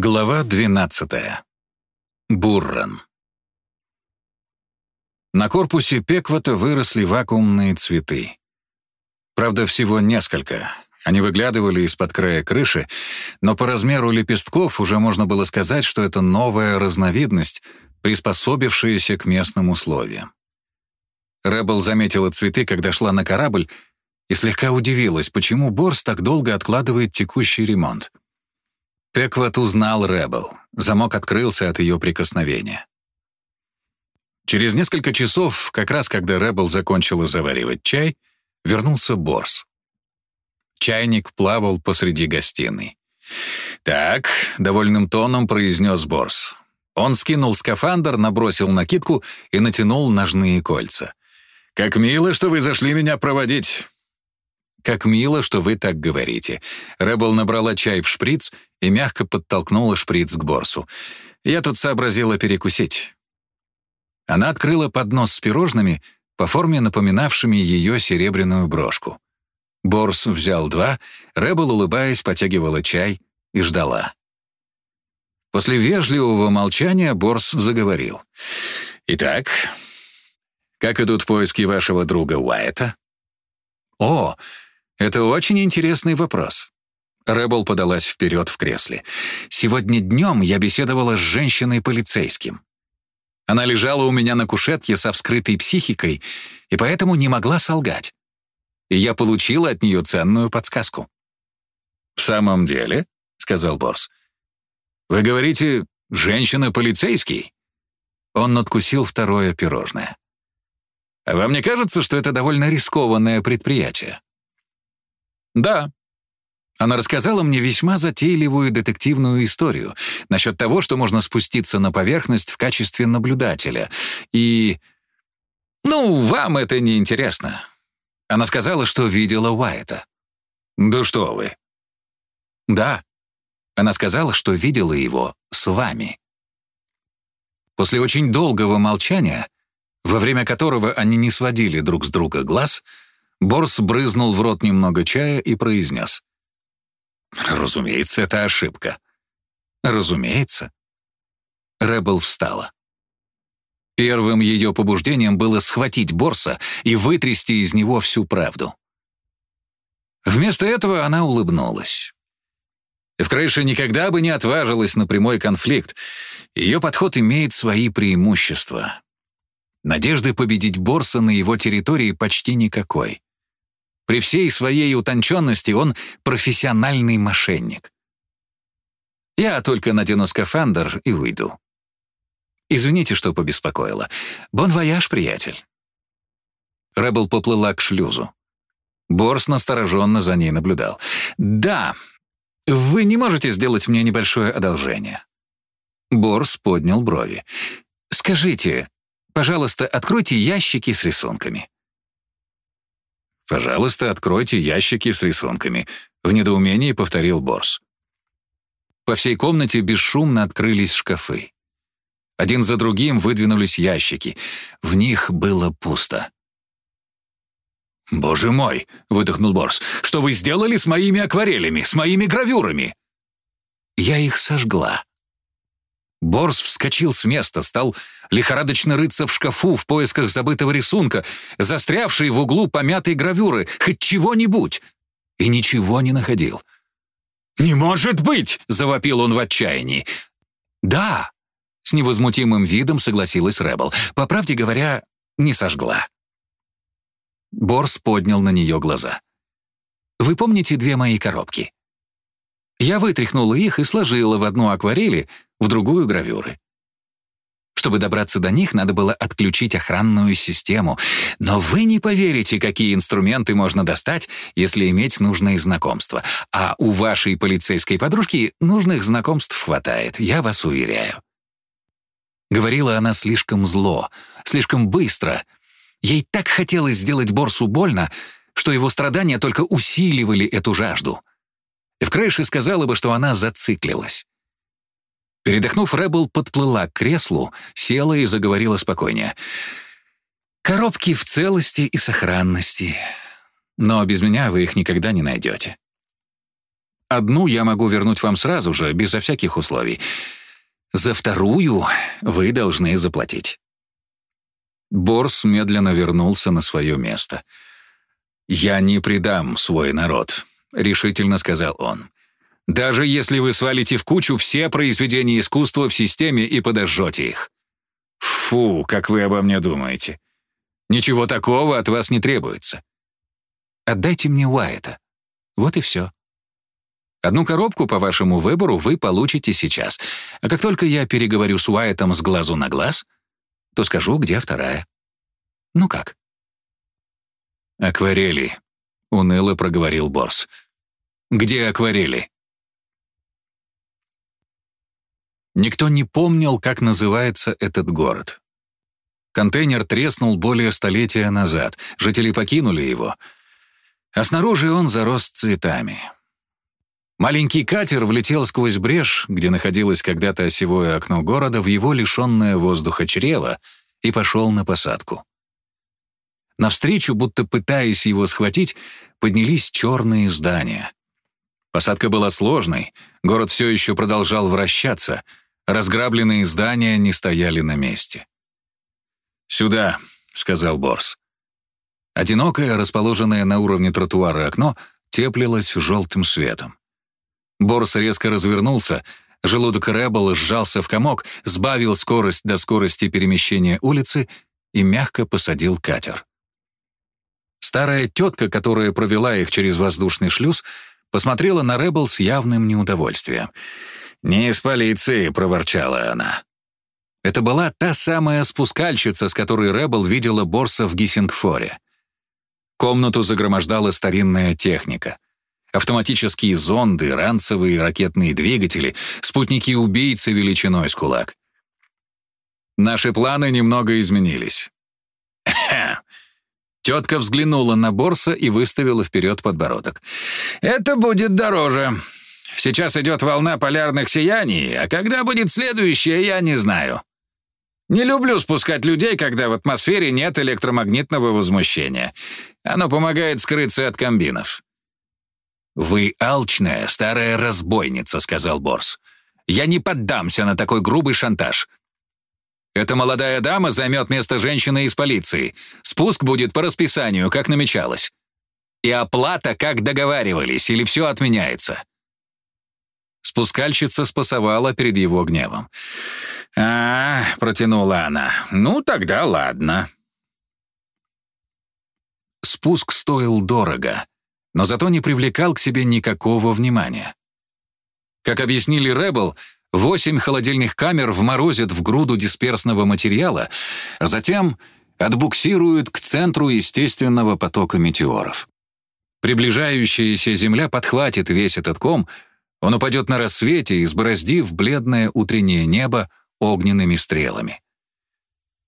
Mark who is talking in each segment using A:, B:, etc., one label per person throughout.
A: Глава 12. Бурран. На корпусе Пеквата выросли вакуумные цветы. Правда, всего несколько. Они выглядывали из-под края крыши, но по размеру лепестков уже можно было сказать, что это новая разновидность, приспособившаяся к местным условиям. Рэббл заметила цветы, когда шла на корабль, и слегка удивилась, почему Борс так долго откладывает текущий ремонт. Пеквод узнал Рэббл. Замок открылся от ее прикосновения. Через несколько часов, как раз когда Рэббл закончила заваривать чай, вернулся Борс. Чайник плавал посреди гостиной. «Так», — довольным тоном произнес Борс. Он скинул скафандр, набросил накидку и натянул ножные кольца. «Как мило, что вы зашли меня проводить. «Как мило, что вы так говорите». Рэббл набрала чай в шприц и мягко подтолкнула шприц к Борсу. «Я тут сообразила перекусить». Она открыла поднос с пирожными, по форме напоминавшими ее серебряную брошку. Борс взял два, Рэббл, улыбаясь, потягивала чай и ждала. После вежливого молчания Борс заговорил. «Итак, как идут поиски вашего друга Уайта?» «О, это очень интересный вопрос. Рэббл подалась вперед в кресле. «Сегодня днем я беседовала с женщиной-полицейским. Она лежала у меня на кушетке со вскрытой психикой и поэтому не могла солгать. И я получила от нее ценную подсказку». «В самом деле?» — сказал Борс. «Вы говорите, женщина-полицейский?» Он надкусил второе пирожное. «А вам не кажется, что это довольно рискованное предприятие?» «Да». Она рассказала мне весьма затейливую детективную историю насчет того, что можно спуститься на поверхность в качестве наблюдателя. И... Ну, вам это не интересно. Она сказала, что видела Уайта. «Да что вы!» «Да». Она сказала, что видела его с вами. После очень долгого молчания, во время которого они не сводили друг с друга глаз, Борс брызнул в рот немного чая и произнес. «Разумеется, это ошибка». «Разумеется». Рэббл встала. Первым ее побуждением было схватить Борса и вытрясти из него всю правду. Вместо этого она улыбнулась. Эвкрейша никогда бы не отважилась на прямой конфликт. Ее подход имеет свои преимущества. Надежды победить Борса на его территории почти никакой. При всей своей утонченности он профессиональный мошенник. Я только надену скафандр и уйду. Извините, что побеспокоила. Bon voyage, приятель. Рэббл поплыла к шлюзу. Борс настороженно за ней наблюдал. «Да, вы не можете сделать мне небольшое одолжение?» Борс поднял брови. «Скажите, пожалуйста, откройте ящики с рисунками». «Пожалуйста, откройте ящики с рисунками», — в недоумении повторил Борс. По всей комнате бесшумно открылись шкафы. Один за другим выдвинулись ящики. В них было пусто. «Боже мой!» — выдохнул Борс. «Что вы сделали с моими акварелями, с моими гравюрами?» «Я их сожгла», Борс вскочил с места, стал лихорадочно рыться в шкафу в поисках забытого рисунка, застрявшей в углу помятой гравюры, хоть чего-нибудь, и ничего не находил. «Не может быть!» — завопил он в отчаянии. «Да!» — с невозмутимым видом согласилась Рэббл. «По правде говоря, не сожгла». Борс поднял на нее глаза. «Вы помните две мои коробки?» Я вытряхнула их и сложила в одну акварели, в другую — гравюры. Чтобы добраться до них, надо было отключить охранную систему. Но вы не поверите, какие инструменты можно достать, если иметь нужные знакомства. А у вашей полицейской подружки нужных знакомств хватает, я вас уверяю. Говорила она слишком зло, слишком быстро. Ей так хотелось сделать Борсу больно, что его страдания только усиливали эту жажду. Эвкрейши сказала бы, что она зациклилась. Передохнув, Рэббл подплыла к креслу, села и заговорила спокойнее. «Коробки в целости и сохранности. Но без меня вы их никогда не найдете». одну я могу вернуть вам сразу же, безо всяких условий. За вторую вы должны заплатить». Борс медленно вернулся на свое место. «Я не предам свой народ», — решительно сказал он. «Даже если вы свалите в кучу все произведения искусства в системе и подожжете их». «Фу, как вы обо мне думаете. Ничего такого от вас не требуется. Отдайте мне Уайта. Вот и все. Одну коробку по вашему выбору вы получите сейчас, а как только я переговорю с Уайтом с глазу на глаз, то скажу, где вторая. Ну как?» «Акварели», — уныло проговорил Борс. «Где акварели?» Никто не помнил, как называется этот город. Контейнер треснул более столетия назад, жители покинули его, а снаружи он зарос цветами. Маленький катер влетел сквозь брешь, где находилось когда-то осевое окно города, в его лишенное воздуха чрево и пошел на посадку. Навстречу, будто пытаясь его схватить, поднялись черные здания. Посадка была сложной, город все еще продолжал вращаться, разграбленные здания не стояли на месте. «Сюда», — сказал Борс. Одинокое, расположенное на уровне тротуара окно, теплилось желтым светом. Борс резко развернулся, желудок Рэббл сжался в комок, сбавил скорость до скорости перемещения улицы и мягко посадил катер. Старая тетка, которая провела их через воздушный шлюз, посмотрела на Рэббл с явным неудовольствием. «Не из полиции», — проворчала она. Это была та самая спускальщица, с которой Рэббл видела Борса в Гиссингфоре. Комнату загромождала старинная техника. Автоматические зонды, ранцевые ракетные двигатели, спутники-убийцы величиной с кулак. Наши планы немного изменились. Тетка взглянула на Борса и выставила вперед подбородок. «Это будет дороже. Сейчас идет волна полярных сияний, а когда будет следующая, я не знаю. Не люблю спускать людей, когда в атмосфере нет электромагнитного возмущения. Оно помогает скрыться от комбинов». «Вы алчная старая разбойница», — сказал Борс. «Я не поддамся на такой грубый шантаж. Эта молодая дама займет место женщины из полиции. Спуск будет по расписанию, как намечалось. И оплата, как договаривались, или все отменяется». Спускальщица спасовала перед его гневом. «А, — протянула она, — ну тогда ладно». Спуск стоил дорого, но зато не привлекал к себе никакого внимания. Как объяснили Рэббл, восемь холодильных камер вморозят в груду дисперсного материала, а затем отбуксируют к центру естественного потока метеоров. Приближающаяся Земля подхватит весь этот ком, он упадет на рассвете, избороздив бледное утреннее небо огненными стрелами.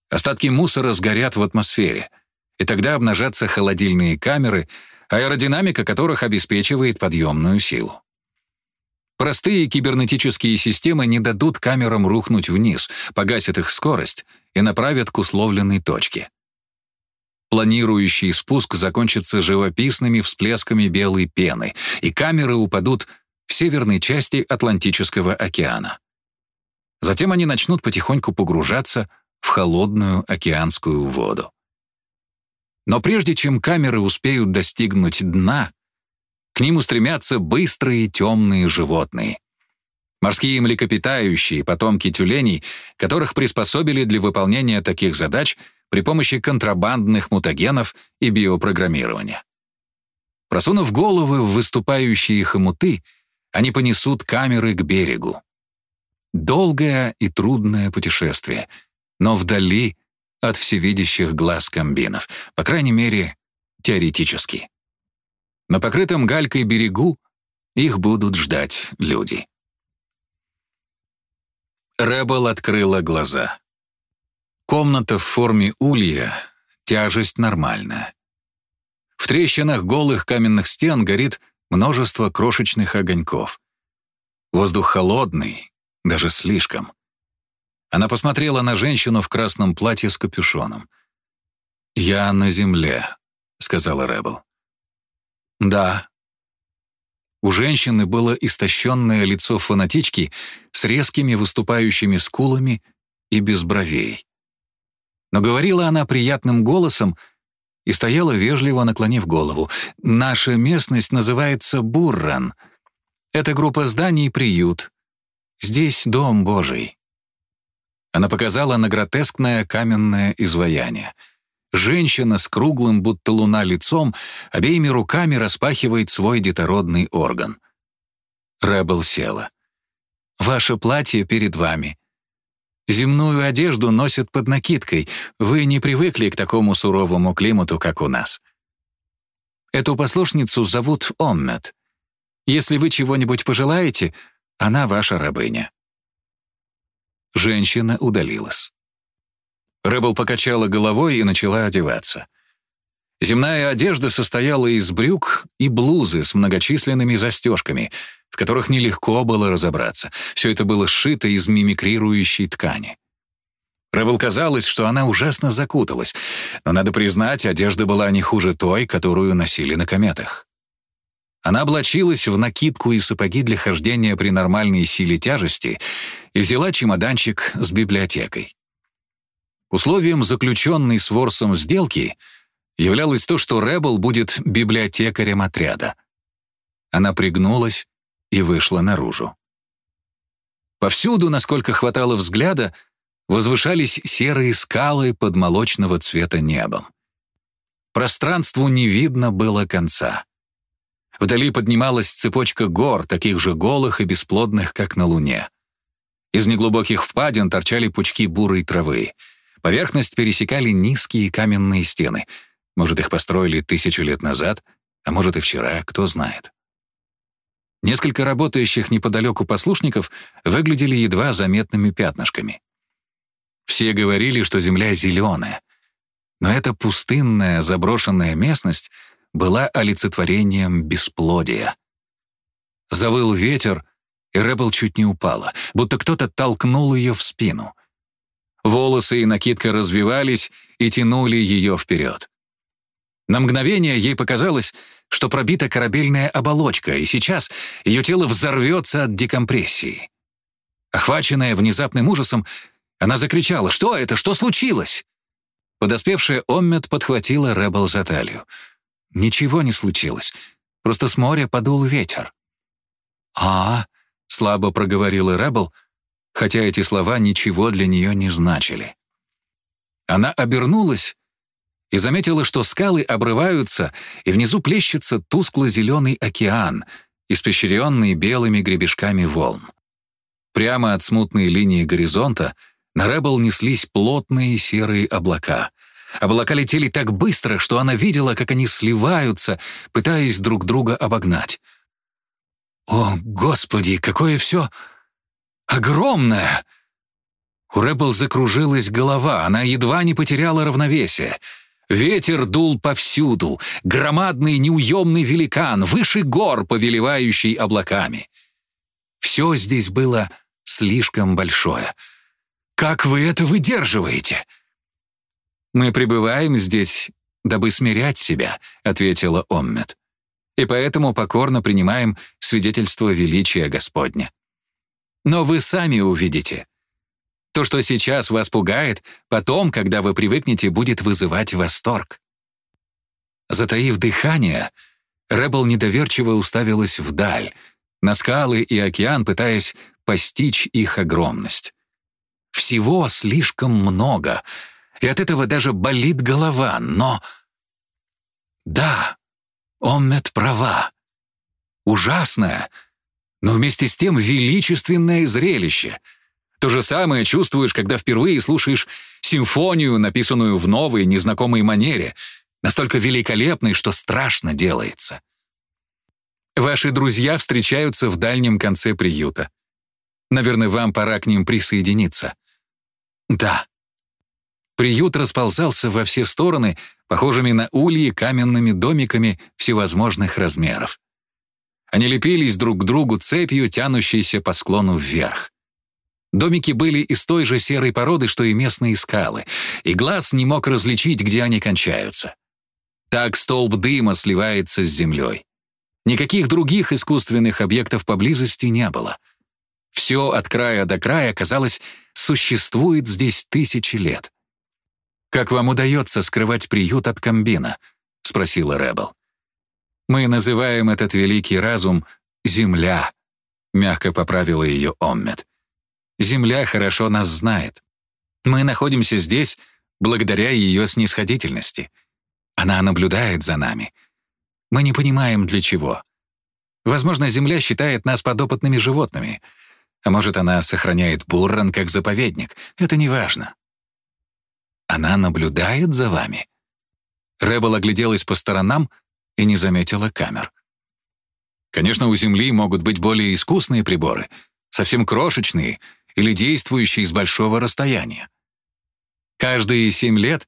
A: Остатки мусора сгорят в атмосфере, и тогда обнажатся холодильные камеры, аэродинамика которых обеспечивает подъемную силу. Простые кибернетические системы не дадут камерам рухнуть вниз, погасят их скорость и направят к условленной точке. Планирующий спуск закончится живописными всплесками белой пены, и камеры упадут в северной части Атлантического океана. Затем они начнут потихоньку погружаться в холодную океанскую воду. Но прежде чем камеры успеют достигнуть дна, к ним устремятся быстрые темные животные. Морские млекопитающие, потомки тюленей, которых приспособили для выполнения таких задач при помощи контрабандных мутагенов и биопрограммирования. Просунув головы в выступающие хомуты, они понесут камеры к берегу. Долгое и трудное путешествие, но вдали от всевидящих глаз комбинов, по крайней мере, теоретически. На покрытом галькой берегу их будут ждать люди. Рэббл открыла глаза. Комната в форме улья, тяжесть нормальная. В трещинах голых каменных стен горит множество крошечных огоньков. Воздух холодный, даже слишком. Она посмотрела на женщину в красном платье с капюшоном. «Я на земле», — сказала Рэббл. «Да». У женщины было истощенное лицо фанатички с резкими выступающими скулами и без бровей. Но говорила она приятным голосом и стояла вежливо, наклонив голову. «Наша местность называется Бурран. Это группа зданий приют. Здесь дом Божий». Она показала на гротескное каменное изваяние. Женщина с круглым, будто луна, лицом обеими руками распахивает свой детородный орган. Рэббл села. «Ваше платье перед вами. Земную одежду носят под накидкой. Вы не привыкли к такому суровому климату, как у нас. Эту послушницу зовут Оммет. Если вы чего-нибудь пожелаете, она ваша рабыня». Женщина удалилась. Рэббл покачала головой и начала одеваться. Земная одежда состояла из брюк и блузы с многочисленными застежками, в которых нелегко было разобраться. Все это было сшито из мимикрирующей ткани. Рэббл казалось, что она ужасно закуталась, но, надо признать, одежда была не хуже той, которую носили на кометах. Она облачилась в накидку и сапоги для хождения при нормальной силе тяжести и взяла чемоданчик с библиотекой. Условием заключенной с Ворсом сделки являлось то, что Рэббл будет библиотекарем отряда. Она пригнулась и вышла наружу. Повсюду, насколько хватало взгляда, возвышались серые скалы под молочного цвета небом. Пространству не видно было конца. Вдали поднималась цепочка гор, таких же голых и бесплодных, как на Луне. Из неглубоких впадин торчали пучки бурой травы — Поверхность пересекали низкие каменные стены. Может, их построили тысячу лет назад, а может и вчера, кто знает. Несколько работающих неподалеку послушников выглядели едва заметными пятнышками. Все говорили, что земля зеленая, но эта пустынная заброшенная местность была олицетворением бесплодия. Завыл ветер, и Рэббл чуть не упала, будто кто-то толкнул ее в спину. Волосы и накидка развивались и тянули ее вперед. На мгновение ей показалось, что пробита корабельная оболочка, и сейчас ее тело взорвется от декомпрессии. Охваченная внезапным ужасом, она закричала «Что это? Что случилось?» Подоспевшая Оммет подхватила Рэббл за талию. Ничего не случилось, просто с моря подул ветер. «А, — слабо проговорила Рэббл, — хотя эти слова ничего для нее не значили. Она обернулась и заметила, что скалы обрываются, и внизу плещется тускло-зеленый океан, испещренный белыми гребешками волн. Прямо от смутной линии горизонта на Рэббл неслись плотные серые облака. Облака летели так быстро, что она видела, как они сливаются, пытаясь друг друга обогнать. «О, Господи, какое все огромная!» У Рэббл закружилась голова, она едва не потеряла равновесие. Ветер дул повсюду, громадный неуемный великан, выше гор, повелевающий облаками. Все здесь было слишком большое. «Как вы это выдерживаете?» «Мы пребываем здесь, дабы смирять себя», — ответила Оммет. «И поэтому покорно принимаем свидетельство величия Господня». Но вы сами увидите. То, что сейчас вас пугает, потом, когда вы привыкнете, будет вызывать восторг. Затаив дыхание, Рэббл недоверчиво уставилась вдаль, на скалы и океан, пытаясь постичь их огромность. Всего слишком много, и от этого даже болит голова, но... Да, Оммет права. Ужасная, но вместе с тем величественное зрелище. То же самое чувствуешь, когда впервые слушаешь симфонию, написанную в новой, незнакомой манере, настолько великолепной, что страшно делается. Ваши друзья встречаются в дальнем конце приюта. Наверное, вам пора к ним присоединиться. Да. Приют расползался во все стороны, похожими на ульи каменными домиками всевозможных размеров. Они лепились друг к другу цепью, тянущейся по склону вверх. Домики были из той же серой породы, что и местные скалы, и глаз не мог различить, где они кончаются. Так столб дыма сливается с землей. Никаких других искусственных объектов поблизости не было. Все от края до края, казалось, существует здесь тысячи лет. «Как вам удается скрывать приют от комбина?» — спросила Рэббл. «Мы называем этот великий разум «Земля», — мягко поправила ее Оммет. «Земля хорошо нас знает. Мы находимся здесь благодаря ее снисходительности. Она наблюдает за нами. Мы не понимаем, для чего. Возможно, Земля считает нас подопытными животными. А может, она сохраняет Бурран как заповедник. Это не важно. Она наблюдает за вами. Рэббл огляделась по сторонам и не заметила камер. Конечно, у Земли могут быть более искусные приборы, совсем крошечные или действующие с большого расстояния. Каждые семь лет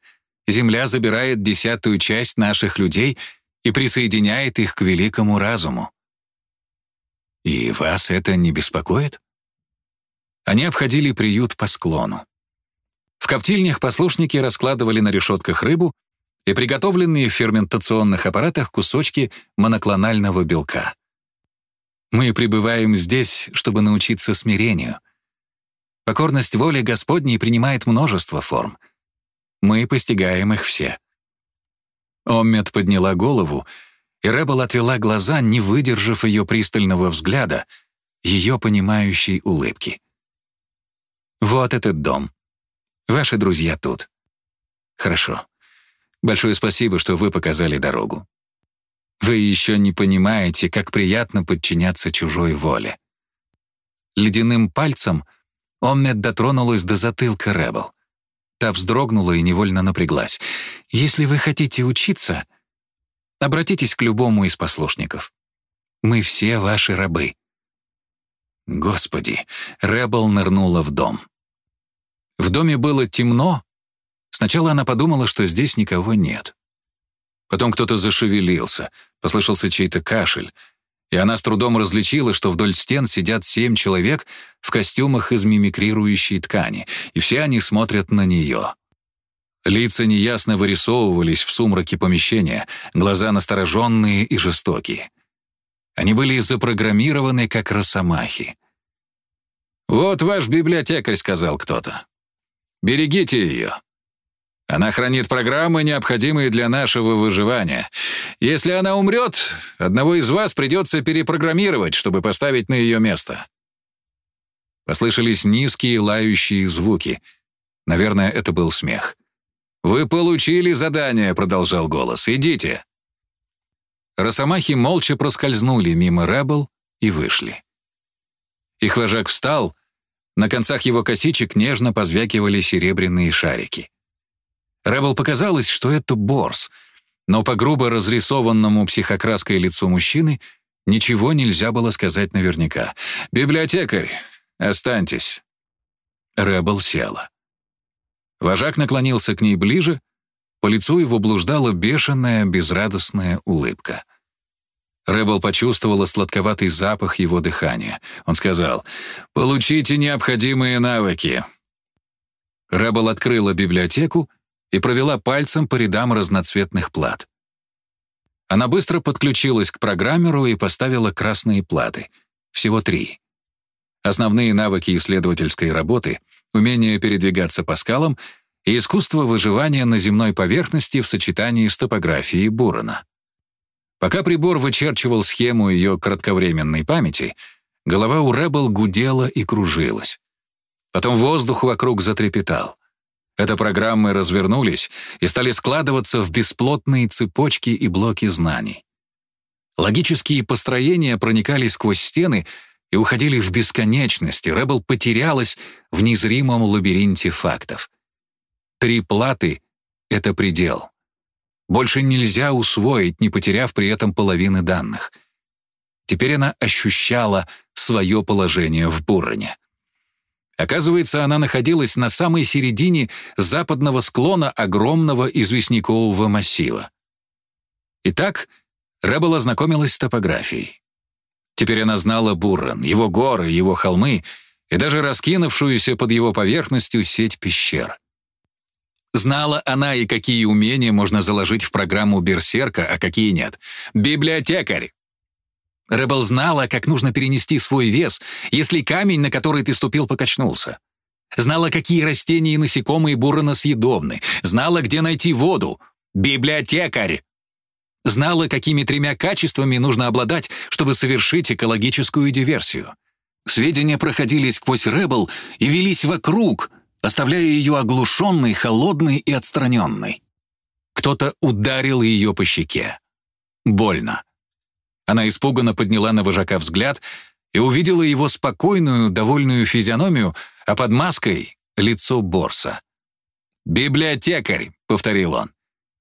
A: Земля забирает десятую часть наших людей и присоединяет их к великому разуму. И вас это не беспокоит? Они обходили приют по склону. В коптильнях послушники раскладывали на решетках рыбу и приготовленные в ферментационных аппаратах кусочки моноклонального белка. Мы пребываем здесь, чтобы научиться смирению. Покорность воли Господней принимает множество форм. Мы постигаем их все. Оммет подняла голову, и Рэббл отвела глаза, не выдержав ее пристального взгляда, ее понимающей улыбки. «Вот этот дом. Ваши друзья тут. Хорошо. Большое спасибо, что вы показали дорогу. Вы еще не понимаете, как приятно подчиняться чужой воле. Ледяным пальцем Оммет дотронулась до затылка Рэббл. Та вздрогнула и невольно напряглась. «Если вы хотите учиться, обратитесь к любому из послушников. Мы все ваши рабы». Господи, Рэббл нырнула в дом. В доме было темно. Сначала она подумала, что здесь никого нет. Потом кто-то зашевелился, послышался чей-то кашель, и она с трудом различила, что вдоль стен сидят семь человек в костюмах из мимикрирующей ткани, и все они смотрят на нее. Лица неясно вырисовывались в сумраке помещения, глаза настороженные и жестокие. Они были запрограммированы, как росомахи. «Вот ваш библиотекарь», — сказал кто-то. «Берегите ее. Она хранит программы, необходимые для нашего выживания. Если она умрет, одного из вас придется перепрограммировать, чтобы поставить на ее место». Послышались низкие лающие звуки. Наверное, это был смех. «Вы получили задание», — продолжал голос. «Идите». Росомахи молча проскользнули мимо Рэббл и вышли. Их вожак встал, на концах его косичек нежно позвякивали серебряные шарики. Рэббл показалось, что это борс, но по грубо разрисованному психокраской лицу мужчины ничего нельзя было сказать наверняка. «Библиотекарь, останьтесь». Рэббл села. Вожак наклонился к ней ближе, по лицу его блуждала бешеная, безрадостная улыбка. Рэббл почувствовала сладковатый запах его дыхания. Он сказал, «Получите необходимые навыки». Рэббл открыла библиотеку и провела пальцем по рядам разноцветных плат. Она быстро подключилась к программеру и поставила красные платы. Всего три. Основные навыки исследовательской работы, умение передвигаться по скалам и искусство выживания на земной поверхности в сочетании с топографией Бурана. Пока прибор вычерчивал схему ее кратковременной памяти, голова у Рэббл гудела и кружилась. Потом воздух вокруг затрепетал. Это программы развернулись и стали складываться в бесплотные цепочки и блоки знаний. Логические построения проникали сквозь стены и уходили в бесконечность, и Рэббл потерялась в незримом лабиринте фактов. Три платы — это предел. Больше нельзя усвоить, не потеряв при этом половины данных. Теперь она ощущала свое положение в Бурроне. Оказывается, она находилась на самой середине западного склона огромного известнякового массива. Итак, Рэббл ознакомилась с топографией. Теперь она знала Буррен, его горы, его холмы и даже раскинувшуюся под его поверхностью сеть пещер. Знала она и какие умения можно заложить в программу Берсерка, а какие нет. «Библиотекарь!» Рэббл знала, как нужно перенести свой вес, если камень, на который ты ступил, покачнулся. Знала, какие растения и насекомые Буррена съедобны. Знала, где найти воду. Библиотекарь! Знала, какими тремя качествами нужно обладать, чтобы совершить экологическую диверсию. Сведения проходили сквозь Рэббл и вились вокруг, оставляя ее оглушенной, холодной и отстраненной. Кто-то ударил ее по щеке. Больно. Она испуганно подняла на вожака взгляд и увидела его спокойную, довольную физиономию, а под маской — лицо Борса. «Библиотекарь», — повторил он.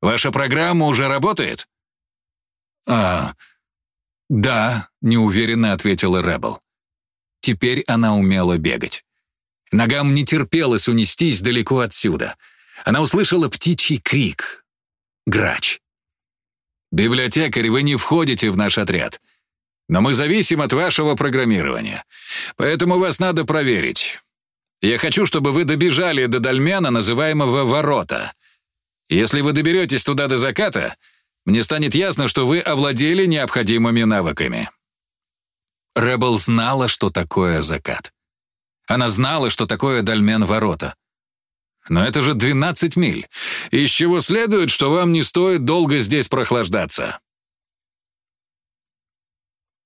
A: «Ваша программа уже работает?» «А, да», — неуверенно ответила Рэббл. Теперь она умела бегать. Ногам не терпелось унестись далеко отсюда. Она услышала птичий крик. Грач. «Библиотекарь, вы не входите в наш отряд. Но мы зависим от вашего программирования. Поэтому вас надо проверить. Я хочу, чтобы вы добежали до дольмена, называемого «Ворота». Если вы доберетесь туда до заката, мне станет ясно, что вы овладели необходимыми навыками». Рэббл знала, что такое закат. Она знала, что такое дольмен ворота. Но это же 12 миль, из чего следует, что вам не стоит долго здесь прохлаждаться.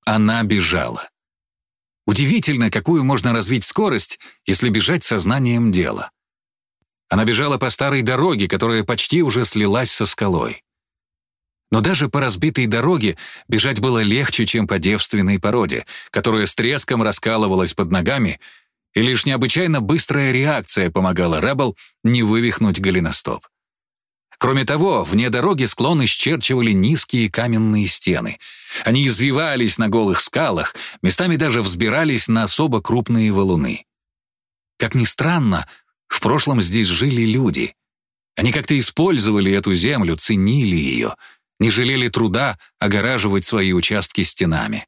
A: Она бежала. Удивительно, какую можно развить скорость, если бежать сознанием дела. Она бежала по старой дороге, которая почти уже слилась со скалой. Но даже по разбитой дороге бежать было легче, чем по девственной породе, которая с треском раскалывалась под ногами, и лишь необычайно быстрая реакция помогала Рэббл не вывихнуть голеностоп. Кроме того, вне дороги склон исчерчивали низкие каменные стены. Они извивались на голых скалах, местами даже взбирались на особо крупные валуны. Как ни странно, в прошлом здесь жили люди. Они как-то использовали эту землю, ценили ее — не жалели труда огораживать свои участки стенами.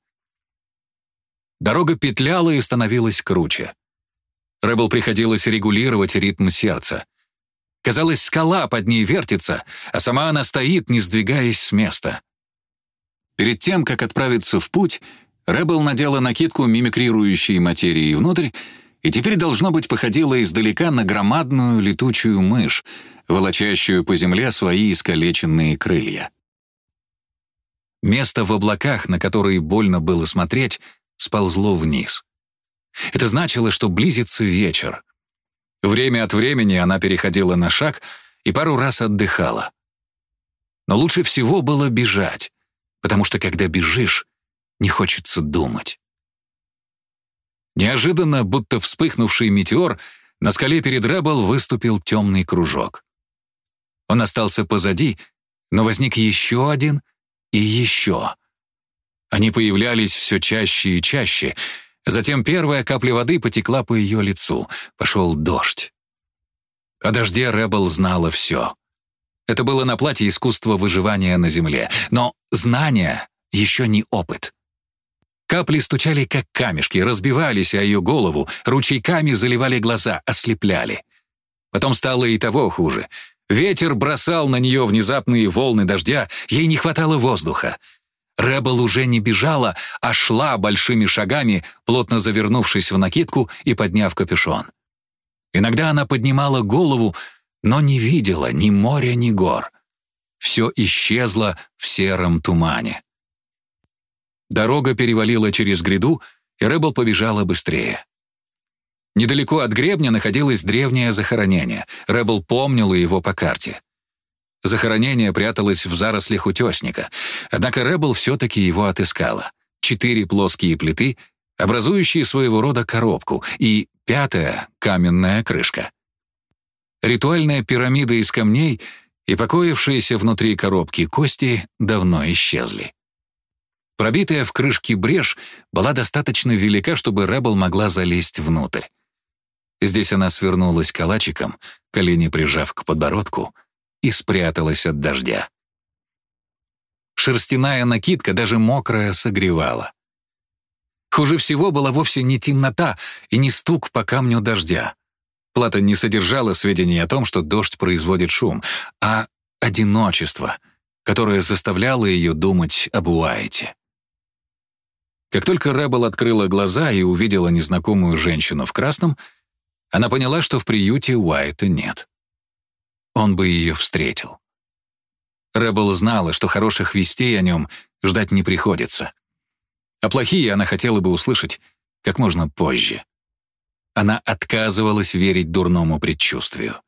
A: Дорога петляла и становилась круче. Рэббл приходилось регулировать ритм сердца. Казалось, скала под ней вертится, а сама она стоит, не сдвигаясь с места. Перед тем, как отправиться в путь, Рэббл надела накидку мимикрирующей материи внутрь и теперь, должно быть, походила издалека на громадную летучую мышь, волочащую по земле свои искалеченные крылья. Место в облаках, на которые больно было смотреть, сползло вниз. Это значило, что близится вечер. Время от времени она переходила на шаг и пару раз отдыхала. Но лучше всего было бежать, потому что когда бежишь, не хочется думать. Неожиданно, будто вспыхнувший метеор, на скале перед Рэббл выступил темный кружок. Он остался позади, но возник еще один — и еще. Они появлялись все чаще и чаще. Затем первая капля воды потекла по ее лицу. Пошел дождь. О дожде Рэббл знала все. Это было на платье искусство выживания на земле. Но знание еще не опыт. Капли стучали, как камешки, разбивались о ее голову, ручейками заливали глаза, ослепляли. Потом стало и того хуже — Ветер бросал на нее внезапные волны дождя, ей не хватало воздуха. Рэббл уже не бежала, а шла большими шагами, плотно завернувшись в накидку и подняв капюшон. Иногда она поднимала голову, но не видела ни моря, ни гор. Все исчезло в сером тумане. Дорога перевалила через гряду, и Рэббл побежала быстрее. Недалеко от гребня находилось древнее захоронение. Рэббл помнила его по карте. Захоронение пряталось в зарослях утесника, однако Рэббл все-таки его отыскала. Четыре плоские плиты, образующие своего рода коробку, и пятая — каменная крышка. Ритуальная пирамида из камней и покоившиеся внутри коробки кости давно исчезли. Пробитая в крышке брешь была достаточно велика, чтобы Рэббл могла залезть внутрь. Здесь она свернулась калачиком, колени прижав к подбородку, и спряталась от дождя. Шерстяная накидка, даже мокрая, согревала. Хуже всего была вовсе не темнота и не стук по камню дождя. Плата не содержала сведений о том, что дождь производит шум, а одиночество, которое заставляло ее думать об Уайте. Как только Рэббл открыла глаза и увидела незнакомую женщину в красном, она поняла, что в приюте Уайта нет. Он бы ее встретил. Рэббл знала, что хороших вестей о нем ждать не приходится. А плохие она хотела бы услышать как можно позже. Она отказывалась верить дурному предчувствию.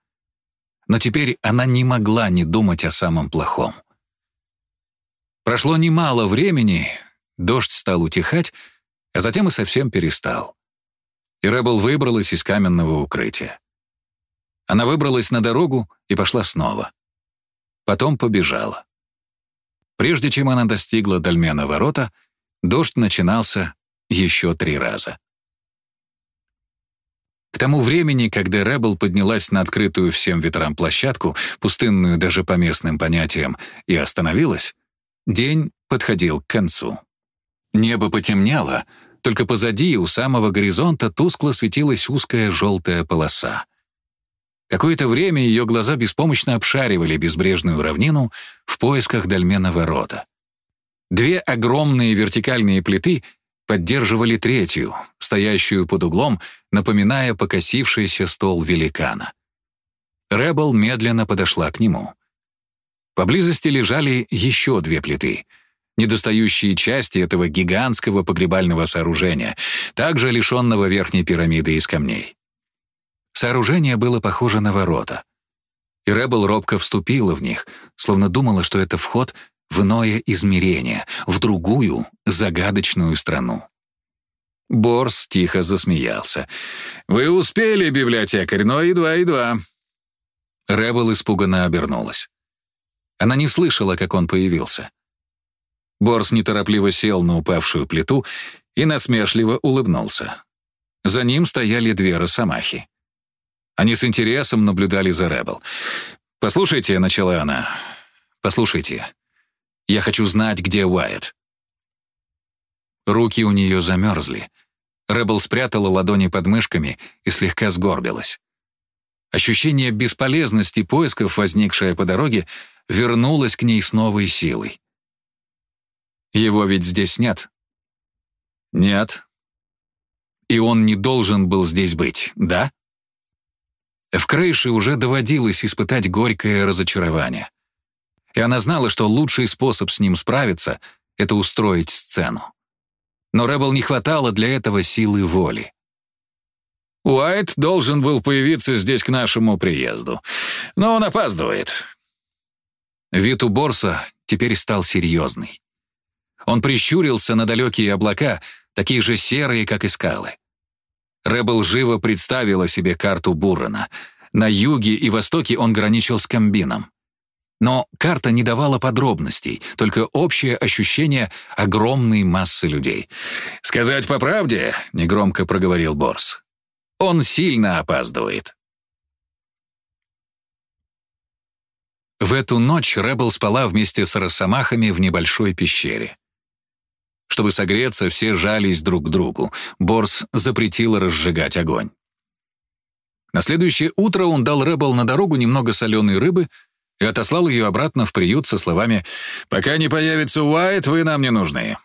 A: Но теперь она не могла не думать о самом плохом. Прошло немало времени, дождь стал утихать, а затем и совсем перестал. И Рэббл выбралась из каменного укрытия. Она выбралась на дорогу и пошла снова. Потом побежала. Прежде чем она достигла дольмена ворота, дождь начинался еще три раза. К тому времени, когда Рэббл поднялась на открытую всем ветрам площадку, пустынную даже по местным понятиям, и остановилась, день подходил к концу. Небо потемнело, только позади, у самого горизонта, тускло светилась узкая желтая полоса. Какое-то время ее глаза беспомощно обшаривали безбрежную равнину в поисках дольмена ворота. Две огромные вертикальные плиты поддерживали третью, стоящую под углом, напоминая покосившийся стол великана. Рэббл медленно подошла к нему. Поблизости лежали еще две плиты, недостающие части этого гигантского погребального сооружения, также лишенного верхней пирамиды из камней. Сооружение было похоже на ворота. И Рэббл робко вступила в них, словно думала, что это вход в иное измерение, в другую, загадочную страну. Борс тихо засмеялся. «Вы успели, библиотекарь, но едва-едва». Рэббл испуганно обернулась. Она не слышала, как он появился. Борс неторопливо сел на упавшую плиту и насмешливо улыбнулся. За ним стояли две росомахи. Они с интересом наблюдали за Рэббл. «Послушайте», — начала она, — «послушайте, я хочу знать, где Уайт». Руки у нее замерзли. Рэббл спрятала ладони под мышками и слегка сгорбилась. Ощущение бесполезности поисков, возникшее по дороге, вернулось к ней с новой силой. Его ведь здесь нет. Нет. И он не должен был здесь быть, да? В Крейше уже доводилось испытать горькое разочарование и она знала, что лучший способ с ним справиться — это устроить сцену. Но Рэббл не хватало для этого силы воли. «Уайт должен был появиться здесь к нашему приезду, но он опаздывает». Вид у Борса теперь стал серьезный. Он прищурился на далекие облака, такие же серые, как и скалы. Рэббл живо представила себе карту Буррена. На юге и востоке он граничил с Камбином. Но карта не давала подробностей, только общее ощущение огромной массы людей. «Сказать по правде», — негромко проговорил Борс, — «он сильно опаздывает». В эту ночь Рэббл спала вместе с росомахами в небольшой пещере. Чтобы согреться, все жались друг к другу. Борс запретил разжигать огонь. На следующее утро он дал Рэббл на дорогу немного соленой рыбы — и отослал ее обратно в приют со словами «Пока не появится Уайт, вы нам не нужны.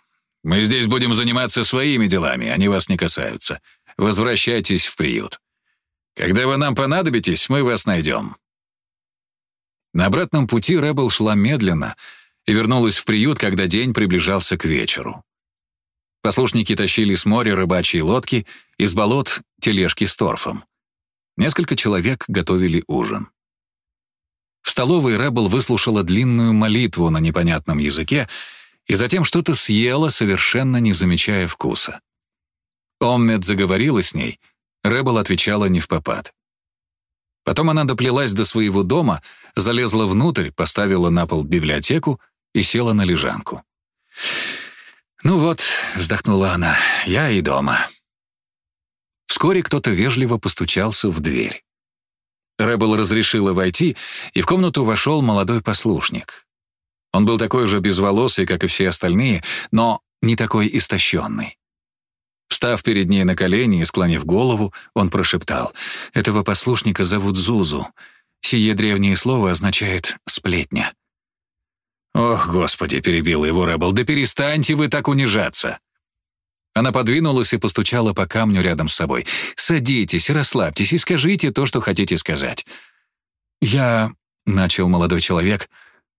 A: Мы здесь будем заниматься своими делами, они вас не касаются. Возвращайтесь в приют. Когда вы нам понадобитесь, мы вас найдем». На обратном пути Рэббл шла медленно и вернулась в приют, когда день приближался к вечеру. Послушники тащили с моря рыбачьи лодки, из болот — тележки с торфом. Несколько человек готовили ужин. В столовой Рэббл выслушала длинную молитву на непонятном языке и затем что-то съела, совершенно не замечая вкуса. Оммет заговорила с ней, Рэббл отвечала невпопад. Потом она доплелась до своего дома, залезла внутрь, поставила на пол библиотеку и села на лежанку. «Ну вот», — вздохнула она, — «я и дома». Вскоре кто-то вежливо постучался в дверь. Рэббл разрешила войти, и в комнату вошел молодой послушник. Он был такой же безволосый, как и все остальные, но не такой истощенный. Встав перед ней на колени и склонив голову, он прошептал, «Этого послушника зовут Зузу. Сие древнее слово означает «сплетня». «Ох, Господи!» — перебил его Рэббл, «да перестаньте вы так унижаться!» Она подвинулась и постучала по камню рядом с собой. «Садитесь, расслабьтесь и скажите то, что хотите сказать». «Я...» — начал молодой человек.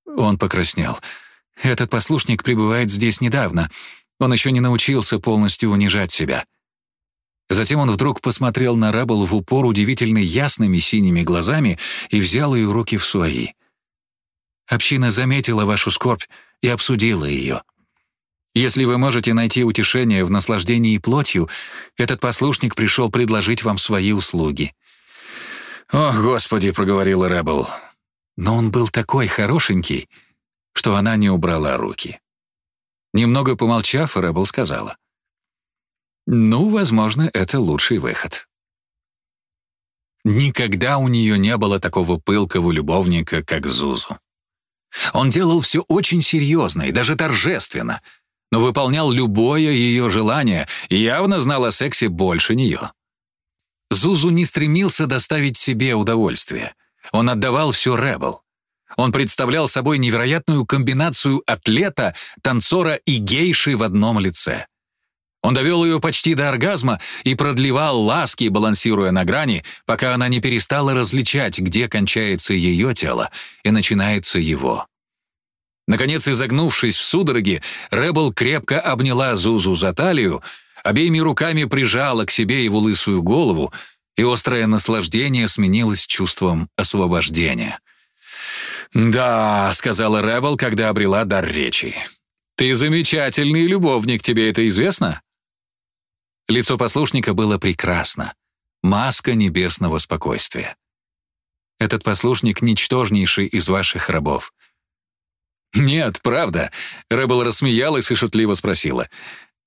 A: Он покраснел. «Этот послушник пребывает здесь недавно. Он еще не научился полностью унижать себя». Затем он вдруг посмотрел на Раббл в упор удивительно ясными синими глазами и взял ее руки в свои. «Община заметила вашу скорбь и обсудила ее. Если вы можете найти утешение в наслаждении плотью, этот послушник пришел предложить вам свои услуги».
B: «О, Господи!» — проговорила Рэббл.
A: Но он был такой хорошенький, что она не убрала руки. Немного помолчав, Рэббл сказала. «Ну, возможно, это лучший выход». Никогда у нее не было такого пылкого любовника, как Зузу. Он делал все очень серьезно и даже торжественно — но выполнял любое ее желание и явно знал о сексе больше нее. Зузу не стремился доставить себе удовольствие. Он отдавал все Рэббл. Он представлял собой невероятную комбинацию атлета, танцора и гейши в одном лице. Он довел ее почти до оргазма и продлевал ласки, балансируя на грани, пока она не перестала различать, где кончается ее тело и начинается его. Наконец, изогнувшись в судороге, Рэббл крепко обняла Зузу за талию, обеими руками прижала к себе его лысую голову, и острое наслаждение сменилось чувством освобождения. «Да», — сказала Рэббл, когда обрела дар речи. «Ты замечательный любовник, тебе это известно?» Лицо послушника было прекрасно. Маска небесного спокойствия. Этот послушник — ничтожнейший из ваших рабов. «Нет, правда». Рэббл рассмеялась и шутливо спросила.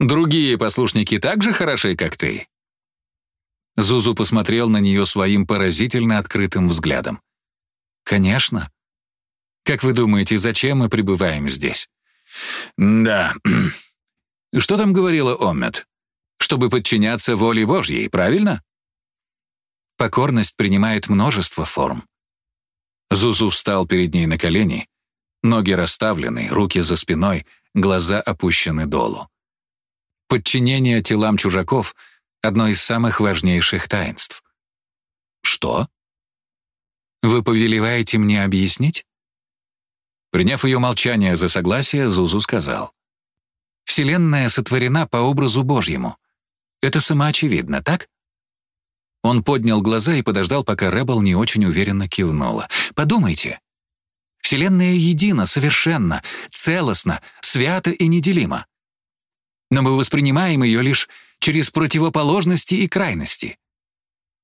A: «Другие послушники так же хороши, как ты?» Зузу посмотрел на нее своим поразительно открытым взглядом. «Конечно. Как вы думаете, зачем мы пребываем здесь?» «Да. Что там говорила Оммет? Чтобы подчиняться воле Божьей, правильно?» Покорность принимает множество форм. Зузу встал перед ней на колени Ноги расставлены, руки за спиной, глаза опущены долу. Подчинение телам чужаков — одно из самых важнейших таинств. Что? Вы повелеваете мне объяснить? Приняв ее молчание за согласие, Зузу сказал. «Вселенная сотворена по образу Божьему. Это самоочевидно, так?» Он поднял глаза и подождал, пока Рэббл не очень уверенно кивнула. «Подумайте. Вселенная едина, совершенна, целостна, свята и неделима. Но мы воспринимаем ее лишь через противоположности и крайности.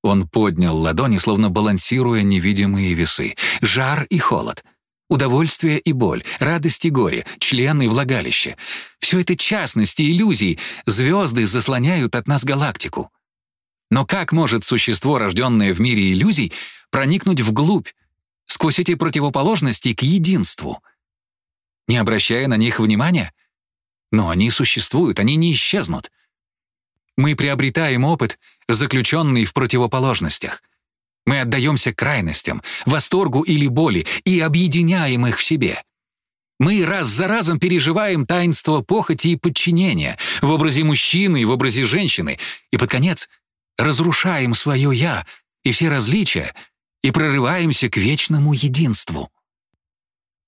A: Он поднял ладони, словно балансируя невидимые весы. Жар и холод, удовольствие и боль, радость и горе, член и влагалище. Все это частности, иллюзии, звезды заслоняют от нас галактику. Но как может существо, рожденное в мире иллюзий, проникнуть вглубь, сквозь эти противоположности к единству, не обращая на них внимания? Но они существуют, они не исчезнут. Мы приобретаем опыт, заключенный в противоположностях. Мы отдаемся крайностям, восторгу или боли и объединяем их в себе. Мы раз за разом переживаем таинство похоти и подчинения в образе мужчины и в образе женщины, и под конец разрушаем свое «я» и все различия — и прорываемся к вечному единству.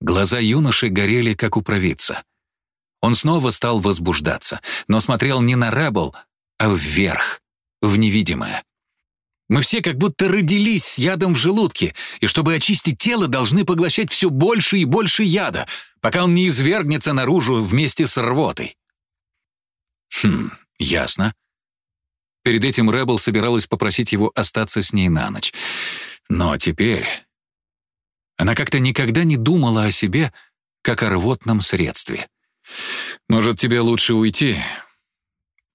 A: Глаза юноши горели, как у провидца. Он снова стал возбуждаться, но смотрел не на Рэббл, а вверх, в невидимое. Мы все как будто родились с ядом в желудке, и чтобы очистить тело, должны поглощать все больше и больше яда, пока он не извергнется наружу вместе с рвотой. Хм, ясно. Перед этим Рэббл собиралась попросить его остаться с ней на ночь. Но теперь... Она как-то никогда не думала о себе, как о рвотном средстве. «Может, тебе лучше уйти?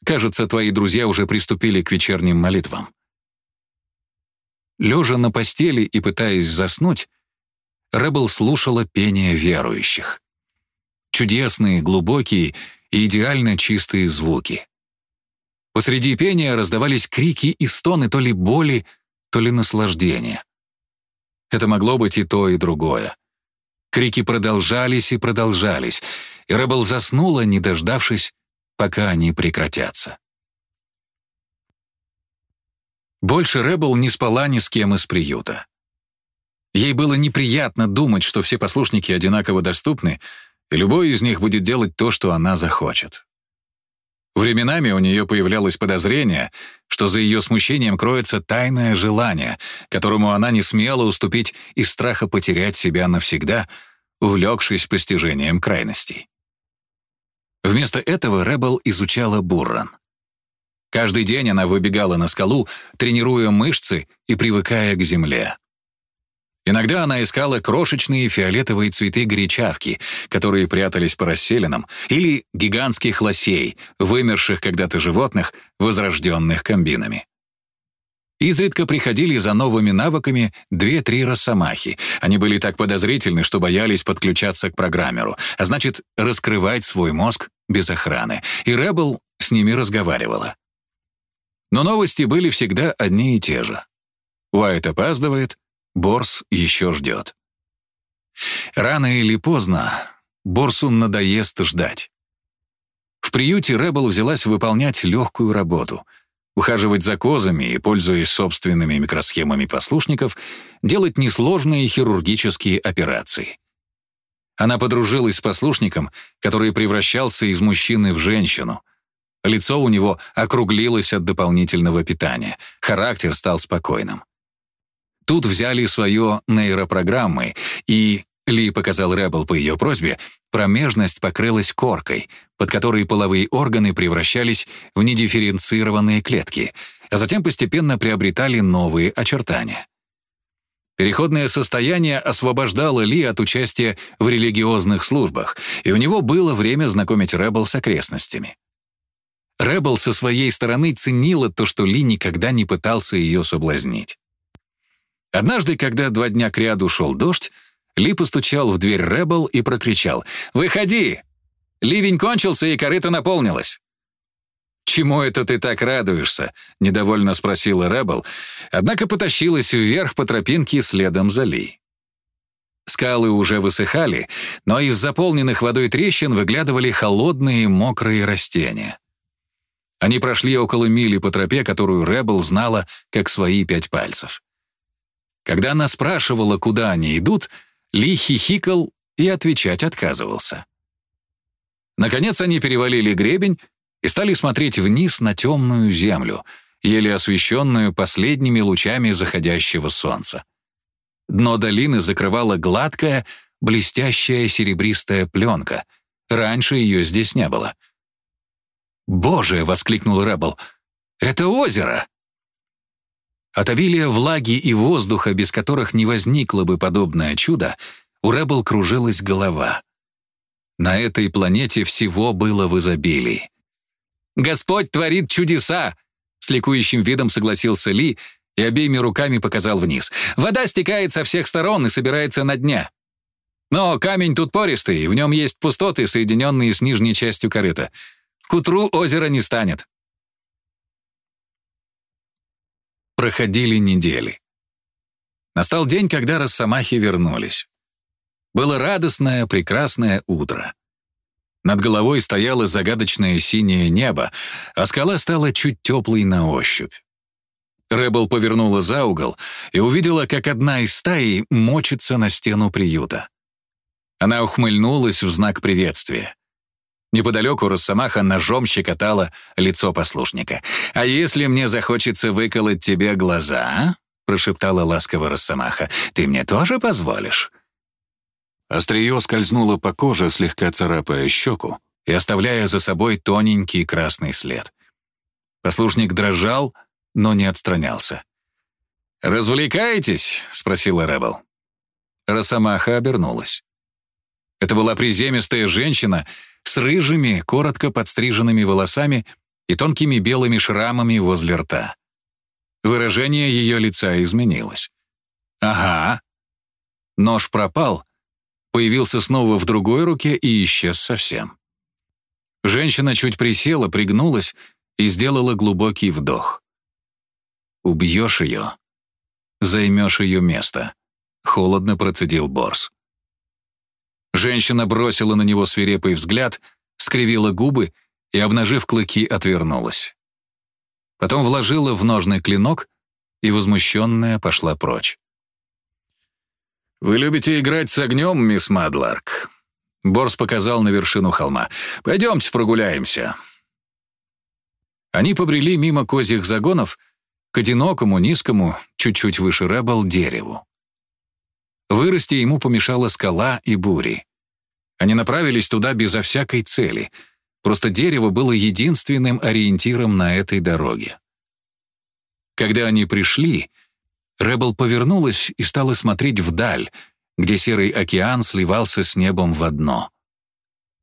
A: Кажется, твои друзья уже приступили к вечерним молитвам». Лежа на постели и пытаясь заснуть, Рэббл слушала пение верующих. Чудесные, глубокие и идеально чистые звуки. Посреди пения раздавались крики и стоны то ли боли, то ли наслаждение. Это могло быть и то, и другое. Крики продолжались и продолжались, и Рэббл заснула, не дождавшись, пока они прекратятся. Больше Рэббл не спала ни с кем из приюта. Ей было неприятно думать, что все послушники одинаково доступны, и любой из них будет делать то, что она захочет. Временами у нее появлялось подозрение, что за ее смущением кроется тайное желание, которому она не смела уступить из страха потерять себя навсегда, увлекшись постижением крайностей. Вместо этого Рэббл изучала Бурран. Каждый день она выбегала на скалу, тренируя мышцы и привыкая к земле. Иногда она искала крошечные фиолетовые цветы горячавки, которые прятались по расселенам, или гигантских лосей, вымерших когда-то животных, возрожденных комбинами. Изредка приходили за новыми навыками две-три росомахи. Они были так подозрительны, что боялись подключаться к программеру, а значит, раскрывать свой мозг без охраны. И Рэббл с ними разговаривала. Но новости были всегда одни и те же. Уайт опаздывает, Борс еще ждет. Рано или поздно Борсу надоест ждать. В приюте Рэббл взялась выполнять легкую работу — ухаживать за козами и, пользуясь собственными микросхемами послушников, делать несложные хирургические операции. Она подружилась с послушником, который превращался из мужчины в женщину. Лицо у него округлилось от дополнительного питания, характер стал спокойным. Тут взяли свое нейропрограммы, и, Ли показал Рэббл по ее просьбе, промежность покрылась коркой, под которой половые органы превращались в недифференцированные клетки, а затем постепенно приобретали новые очертания. Переходное состояние освобождало Ли от участия в религиозных службах, и у него было время знакомить Рэббл с окрестностями. Рэббл со своей стороны ценила то, что Ли никогда не пытался ее соблазнить. Однажды, когда два дня кряду шел дождь, Ли постучал в дверь Рэббл и прокричал «Выходи! Ливень кончился, и корыто наполнилось!» «Чему это ты так радуешься?» — недовольно спросила Рэббл, однако потащилась вверх по тропинке следом за Ли. Скалы уже высыхали, но из заполненных водой трещин выглядывали холодные мокрые растения. Они прошли около мили по тропе, которую Рэббл знала как свои пять пальцев. Когда она спрашивала, куда они идут, Ли хихикал и отвечать отказывался. Наконец они перевалили гребень и стали смотреть вниз на темную землю, еле освещенную последними лучами заходящего солнца. Дно долины закрывала гладкая, блестящая серебристая пленка. Раньше ее здесь не было. «Боже!» — воскликнул Рэббл. «Это озеро!» От обилия влаги и воздуха, без которых не возникло бы подобное чудо, у Рэббл кружилась голова. На этой планете всего было в изобилии. «Господь творит чудеса!» С ликующим видом согласился Ли и обеими руками показал вниз. «Вода стекает со всех сторон и собирается на дне. Но камень тут пористый, в нем есть пустоты, соединенные с нижней частью корыта. К утру озеро не станет. Проходили недели. Настал день, когда росомахи вернулись. Было радостное, прекрасное утро. Над головой стояло загадочное синее небо, а скала стала чуть теплой на ощупь. Рэббл повернула за угол и увидела, как одна из стаи мочится на стену приюта. Она ухмыльнулась в знак приветствия. Неподалеку Росомаха ножом щекотала лицо послушника. «А если мне захочется выколоть тебе глаза?» а?» — прошептала ласково Росомаха. «Ты мне тоже позволишь?» Острие скользнуло по коже, слегка царапая щеку и оставляя за собой тоненький красный след. Послушник дрожал, но не отстранялся. «Развлекаетесь?» — спросила Рэббл. Росомаха обернулась. Это была приземистая женщина — с рыжими, коротко подстриженными волосами и тонкими белыми шрамами возле рта. Выражение ее лица изменилось. «Ага». Нож пропал, появился снова в другой руке и исчез совсем. Женщина чуть присела, пригнулась и сделала глубокий вдох. «Убьешь ее, займешь ее место», — холодно процедил Борс. Женщина бросила на него свирепый взгляд, скривила губы и, обнажив клыки, отвернулась. Потом вложила в ножный клинок и, возмущенная, пошла прочь. «Вы любите играть с огнем, мисс Мадларк?» Борс показал на вершину холма. «Пойдемте прогуляемся». Они побрели мимо козьих загонов к одинокому, низкому, чуть-чуть выше Рэббл, дереву. Вырасти ему помешала скала и бури. Они направились туда безо всякой цели. Просто дерево было единственным ориентиром на этой дороге. Когда они пришли, Рэббл повернулась и стала смотреть вдаль, где серый океан сливался с небом в одно.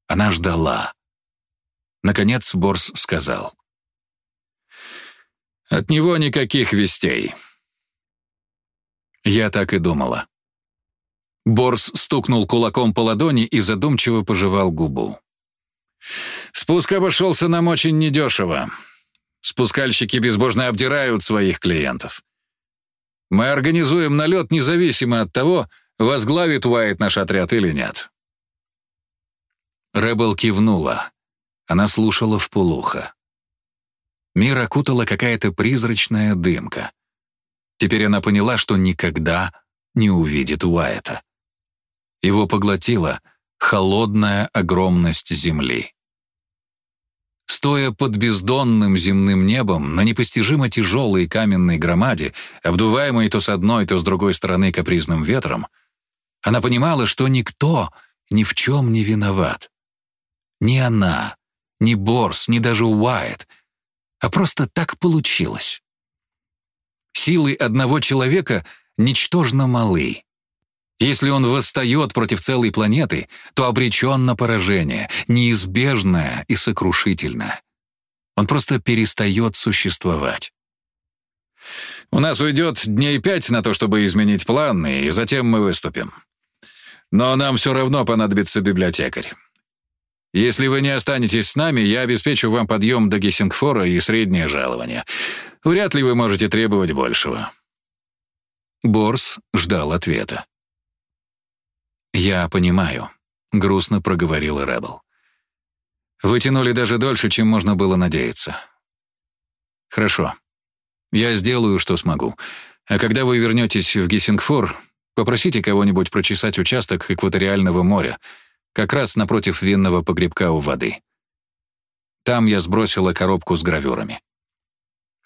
A: Она ждала. Наконец Борс сказал. «От него никаких вестей». Я так и думала. Борс стукнул кулаком по ладони и задумчиво пожевал губу. «Спуск обошелся нам очень недешево. Спускальщики безбожно обдирают своих клиентов. Мы организуем налет независимо от того, возглавит Уайт наш отряд или нет». Рэббл кивнула. Она слушала в полухо. Мир окутала какая-то призрачная дымка. Теперь она поняла, что никогда не увидит Уайта. Его поглотила холодная огромность Земли. Стоя под бездонным земным небом на непостижимо тяжелой каменной громаде, обдуваемой то с одной, то с другой стороны капризным ветром, она понимала, что никто ни в чем не виноват. Ни она, ни Борс, ни даже Уайт, а просто так получилось. Силы одного человека ничтожно малы. Если он восстает против целой планеты, то обречен на поражение, неизбежное и сокрушительное. Он просто перестает существовать. У нас уйдет дней пять на то, чтобы изменить планы, и затем мы выступим. Но нам все равно понадобится библиотекарь. Если вы не останетесь с нами, я обеспечу вам подъем до Гессингфора и среднее жалование. Вряд ли вы можете требовать большего». Борс ждал ответа. «Я понимаю», — грустно проговорила Рэббл. «Вы тянули даже дольше, чем можно было надеяться». «Хорошо. Я сделаю, что смогу. А когда вы вернетесь в Гессингфор, попросите кого-нибудь прочесать участок экваториального моря, как раз напротив винного погребка у воды. Там я сбросила коробку с гравюрами.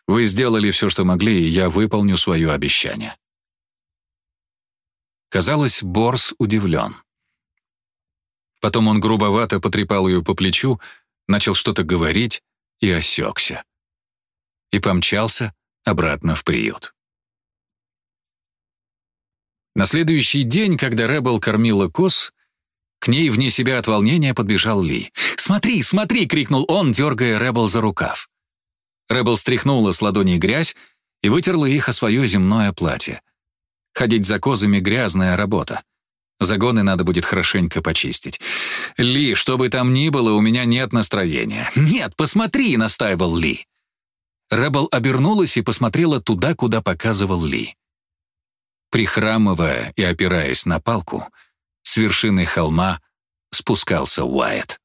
A: Вы сделали все, что могли, и я выполню свое обещание». Казалось, Борс удивлен. Потом он грубовато потрепал ее по плечу, начал что-то говорить и осекся. И помчался обратно в приют. На следующий день, когда Рэббл кормила коз, к ней вне себя от волнения подбежал Ли. «Смотри, смотри!» — крикнул он, дергая Рэббл за рукав. Рэббл стряхнула с ладоней грязь и вытерла их о свое земное платье. Ходить за козами — грязная работа. Загоны надо будет хорошенько почистить. «Ли, что бы там ни было, у меня нет настроения». «Нет, посмотри!» — настаивал Ли. Рэббл обернулась и посмотрела туда, куда показывал Ли. Прихрамывая и опираясь на палку, с вершины холма спускался Уайт.